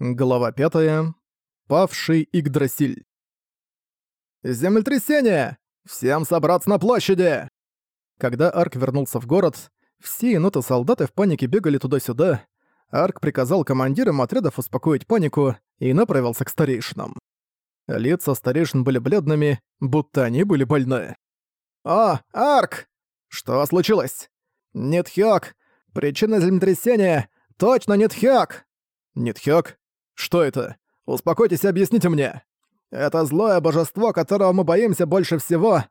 Глава 5. Павший Игдрасиль. «Землетрясение! Всем собраться на площади!» Когда Арк вернулся в город, все еноты-солдаты в панике бегали туда-сюда. Арк приказал командирам отрядов успокоить панику и направился к старейшинам. Лица старейшин были бледными, будто они были больны. «О, Арк! Что случилось?» «Нитхёк! Причина землетрясения! Точно Нитхёк!» «Нитхёк? Что это? Успокойтесь и объясните мне. Это злое божество, которого мы боимся больше всего,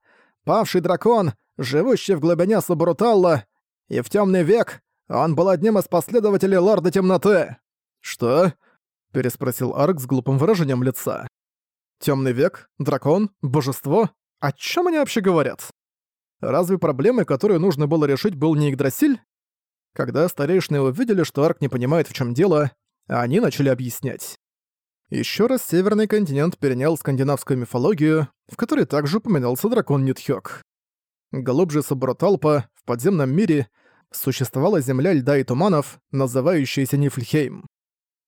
павший дракон, живущий в глубине Субруталла, и в темный век он был одним из последователей Лорда Темноты. Что? переспросил Арк с глупым выражением лица. Темный век, дракон, божество? О чем они вообще говорят? Разве проблемой, которую нужно было решить, был не Игдрасиль? Когда старейшины увидели, что Арк не понимает, в чем дело, они начали объяснять. Еще раз Северный континент перенял скандинавскую мифологию, в которой также упоминался дракон Нитхёк. Глубже Саброталпа, в подземном мире, существовала земля льда и туманов, называющаяся Нифльхейм.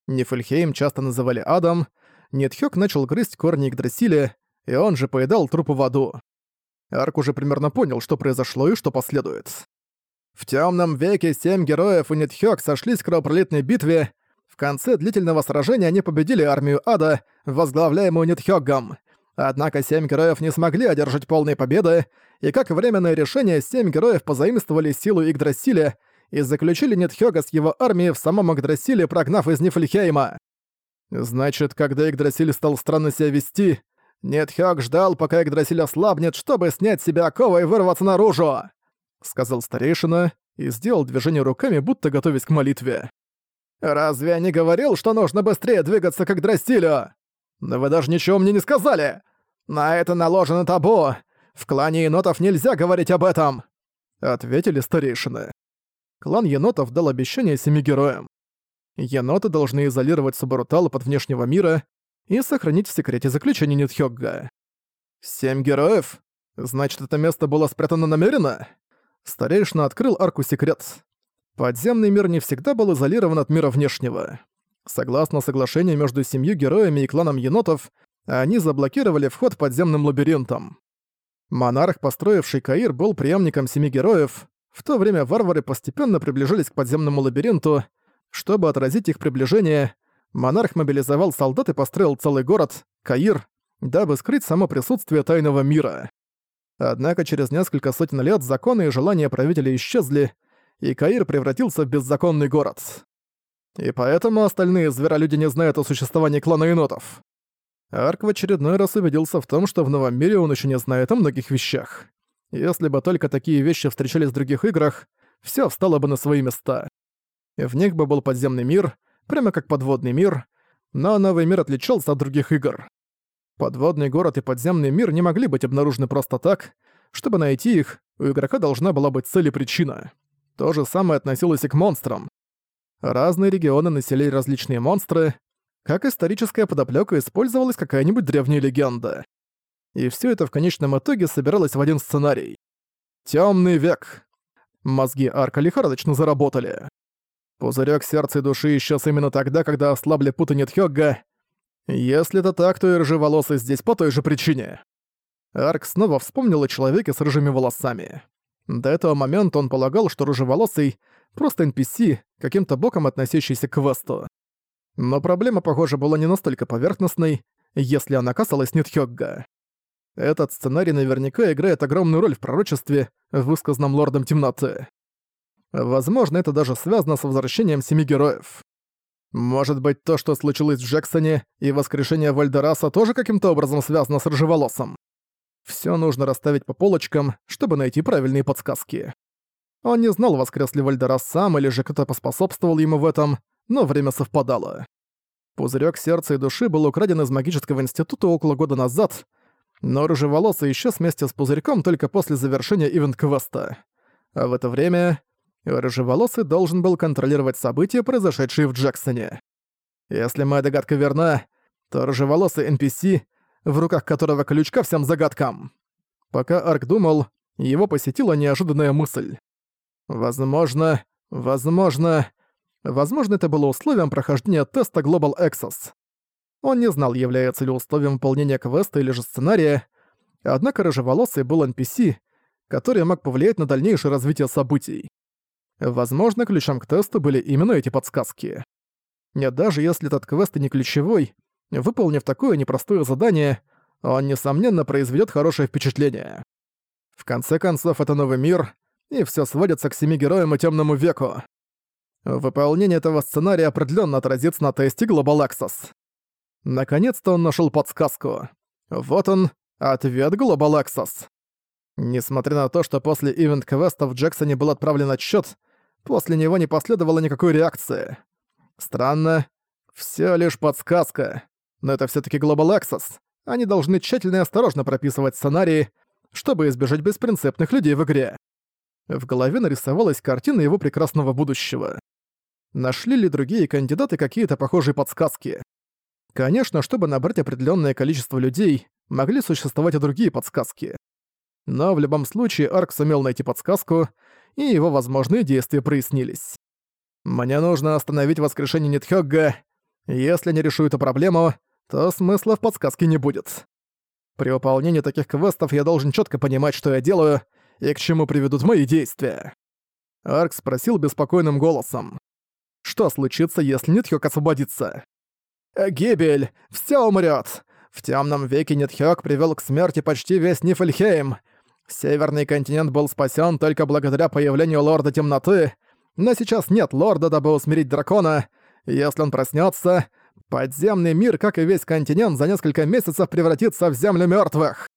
Нифльхейм часто называли адом, Нитхёк начал грызть корни Игдрасиля, и он же поедал трупы в аду. Арк уже примерно понял, что произошло и что последует. В темном веке семь героев и Нитхёк сошлись в кровопролитной битве, конце длительного сражения они победили армию Ада, возглавляемую Нитхёгом. Однако семь героев не смогли одержать полной победы, и как временное решение семь героев позаимствовали силу Игдрасиля и заключили Нитхёга с его армией в самом Игдрасиле, прогнав из Нифльхейма. Значит, когда Игдрасиль стал странно себя вести, Нитхёг ждал, пока Игдрасиль ослабнет, чтобы снять себя оковы и вырваться наружу, сказал старейшина и сделал движение руками, будто готовясь к молитве. «Разве я не говорил, что нужно быстрее двигаться к Драстилю? Но вы даже ничего мне не сказали! На это наложено табу! В клане енотов нельзя говорить об этом!» Ответили старейшины. Клан енотов дал обещание семи героям. Еноты должны изолировать Субарутала от внешнего мира и сохранить в секрете заключение Нитхёгга. «Семь героев? Значит, это место было спрятано намеренно?» Старейшина открыл арку секрет. Подземный мир не всегда был изолирован от мира внешнего. Согласно соглашению между семью героями и кланом енотов, они заблокировали вход подземным лабиринтам. Монарх, построивший Каир, был преемником семи героев. В то время варвары постепенно приближались к подземному лабиринту. Чтобы отразить их приближение, монарх мобилизовал солдат и построил целый город, Каир, дабы скрыть само присутствие тайного мира. Однако через несколько сотен лет законы и желания правителя исчезли, и Каир превратился в беззаконный город. И поэтому остальные зверолюди не знают о существовании клана енотов. Арк в очередной раз убедился в том, что в новом мире он еще не знает о многих вещах. Если бы только такие вещи встречались в других играх, все встало бы на свои места. В них бы был подземный мир, прямо как подводный мир, но новый мир отличался от других игр. Подводный город и подземный мир не могли быть обнаружены просто так. Чтобы найти их, у игрока должна была быть цель и причина. То же самое относилось и к монстрам. Разные регионы населили различные монстры. Как историческая подоплёка использовалась какая-нибудь древняя легенда. И всё это в конечном итоге собиралось в один сценарий. Тёмный век. Мозги Арка лихорадочно заработали. Пузырёк сердца и души исчез именно тогда, когда ослабли путы Нитхёгга. Если это так, то и рыжеволосый здесь по той же причине. Арк снова вспомнил о человеке с рыжими волосами. До этого момента он полагал, что рыжеволосый — просто NPC, каким-то боком относящийся к квесту. Но проблема, похоже, была не настолько поверхностной, если она касалась Нитхёгга. Этот сценарий наверняка играет огромную роль в пророчестве, высказанном Лордом Темноты. Возможно, это даже связано с возвращением Семи Героев. Может быть, то, что случилось в Джексоне, и воскрешение Вальдераса тоже каким-то образом связано с Рыжеволосом? Все нужно расставить по полочкам, чтобы найти правильные подсказки. Он не знал, воскрес ли Вальдерас сам или же кто-то поспособствовал ему в этом, но время совпадало. Пузырёк сердца и души был украден из магического института около года назад, но рыжеволосый исчез вместе с пузырьком только после завершения ивент-квеста. А в это время рыжеволосый должен был контролировать события, произошедшие в Джексоне. Если моя догадка верна, то рыжеволосый NPC — в руках которого ключ ко всем загадкам. Пока Арк думал, его посетила неожиданная мысль. Возможно, возможно... Возможно, это было условием прохождения теста Global Access. Он не знал, является ли условием выполнения квеста или же сценария, однако рыжеволосый был NPC, который мог повлиять на дальнейшее развитие событий. Возможно, ключом к тесту были именно эти подсказки. Нет, даже если этот квест и не ключевой, выполнив такое непростое задание, он, несомненно, произведет хорошее впечатление. В конце концов, это новый мир, и все сводится к семи героям и темному веку. Выполнение этого сценария определенно отразится на тесте Access. Наконец-то он нашел подсказку. Вот он, ответ Access. Несмотря на то, что после ивент-квеста в Джексоне был отправлен отчет, после него не последовало никакой реакции. Странно. Все лишь подсказка. Но это все таки Global Access. Они должны тщательно и осторожно прописывать сценарии, чтобы избежать беспринципных людей в игре. В голове нарисовалась картина его прекрасного будущего. Нашли ли другие кандидаты какие-то похожие подсказки? Конечно, чтобы набрать определенное количество людей, могли существовать и другие подсказки. Но в любом случае Арк сумел найти подсказку, и его возможные действия прояснились. «Мне нужно остановить воскрешение Нитхёгга. Если не решу эту проблему, то смысла в подсказке не будет. При выполнении таких квестов я должен четко понимать, что я делаю и к чему приведут мои действия». Арк спросил беспокойным голосом. «Что случится, если Нитхёг освободится?» «Гибель! Все умрет. В темном веке Нитхёг привел к смерти почти весь Нифльхейм. Северный континент был спасен только благодаря появлению Лорда Темноты, но сейчас нет Лорда, дабы усмирить дракона. Если он проснется, подземный мир, как и весь континент, за несколько месяцев превратится в землю мертвых.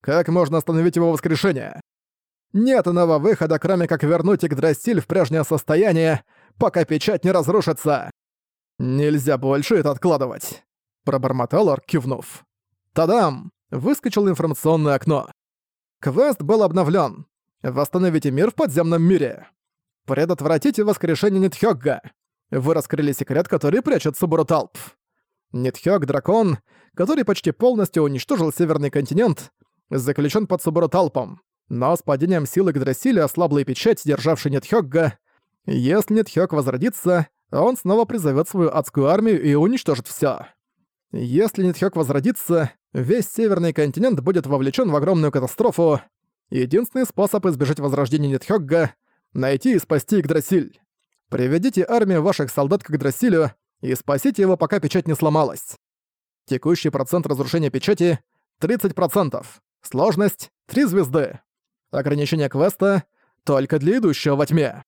Как можно остановить его воскрешение? Нет иного выхода, кроме как вернуть Игдрасиль в прежнее состояние, пока печать не разрушится. Нельзя больше это откладывать, пробормотал Арк, кивнув. Тадам! Выскочило информационное окно. Квест был обновлен. Восстановите мир в подземном мире. Предотвратите воскрешение Нитхёгга. Вы раскрыли секрет, который прячет Субуруталп. Нитхёг — дракон, который почти полностью уничтожил Северный континент, заключен под Субуруталпом. Но с падением силы Гдрасили ослабла и печать, державшая Нитхёгга. Если Нитхёг возродится, он снова призовет свою адскую армию и уничтожит все. Если Нитхёк возродится, весь Северный континент будет вовлечен в огромную катастрофу. Единственный способ избежать возрождения Нитхёгга — найти и спасти Игдрасиль. Приведите армию ваших солдат к Игдрасилю и спасите его, пока печать не сломалась. Текущий процент разрушения печати — 30%. Сложность — 3 звезды. Ограничение квеста — только для идущего во тьме.